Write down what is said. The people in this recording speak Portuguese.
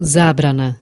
zabrana.